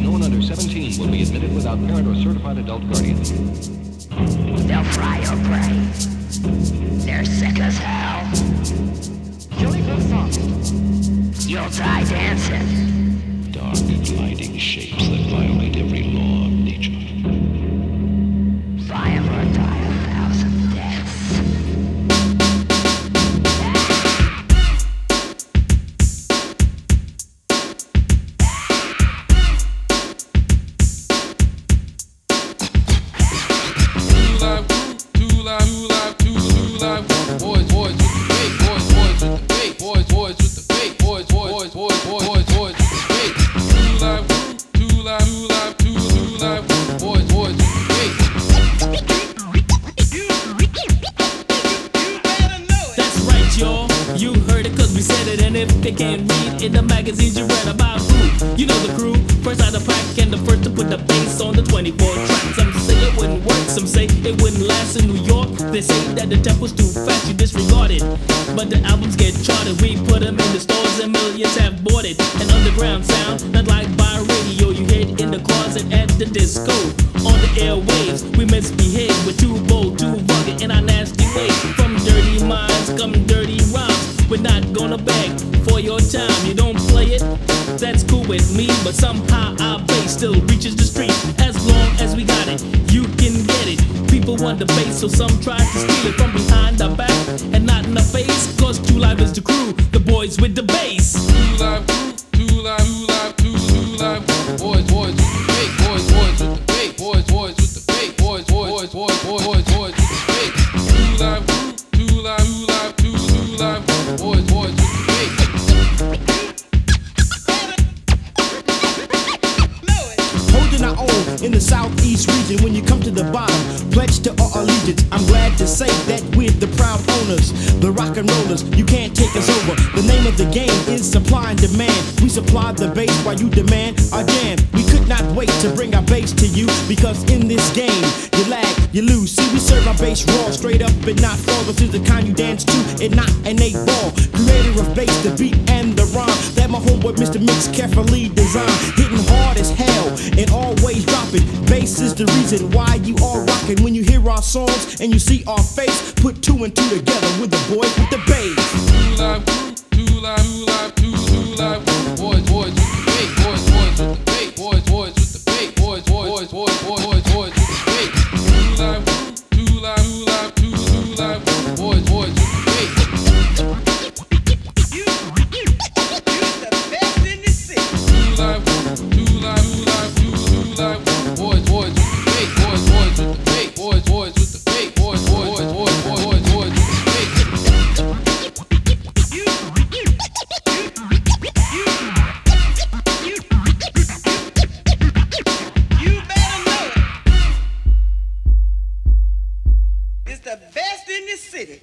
No one under 17 will be admitted without parent or certified adult guardian. They'll fry your brain. They're sick as hell. Joey Bonsoft. You'll die dancing. Dark, gliding shapes that violate every in the magazines you read about who, you know the crew. First out the pack and the first to put the bass on the 24 track. Some say it wouldn't work, some say it wouldn't last in New York. They say that the tempo's too fast, you disregard it. But the albums get charted, we put them in the stores and millions have bought it. An underground sound, not like by radio. You it in the closet at the disco. On the airwaves, we misbehave. We're too bold, too rugged in our nasty ways. From dirty minds come dirty rhymes. We're not gonna beg your time. You don't play it, that's cool with me. But somehow our bass still reaches the street. As long as we got it, you can get it. People want the bass, so some try to steal it from behind our back and not in the face. Cause Two Live is the crew, the boys with the bass. Two live two live, live, two, two live. Boys, boys with the bait, boys, boys with the bait, boys, boys with the bait, boys, boys, boys, boys, boys, in the southeast region when you come to the bottom pledge to our allegiance. I'm glad to say that we're the proud owners the rock and rollers. You can't take us over. The name of the game is supply and demand. We supply the base while you demand our jam. We could not wait to bring our base to you because in this game you lag you lose. See we serve our base raw straight up and not fall. This is the kind you dance to and not an eight ball. Creator of bass the beat and the rhyme. That my homeboy mr Mixx carefully designed. Hitting reason why you all rocking. When you hear our songs and you see our face, put two and two together with the boys with the bass. The best in the city.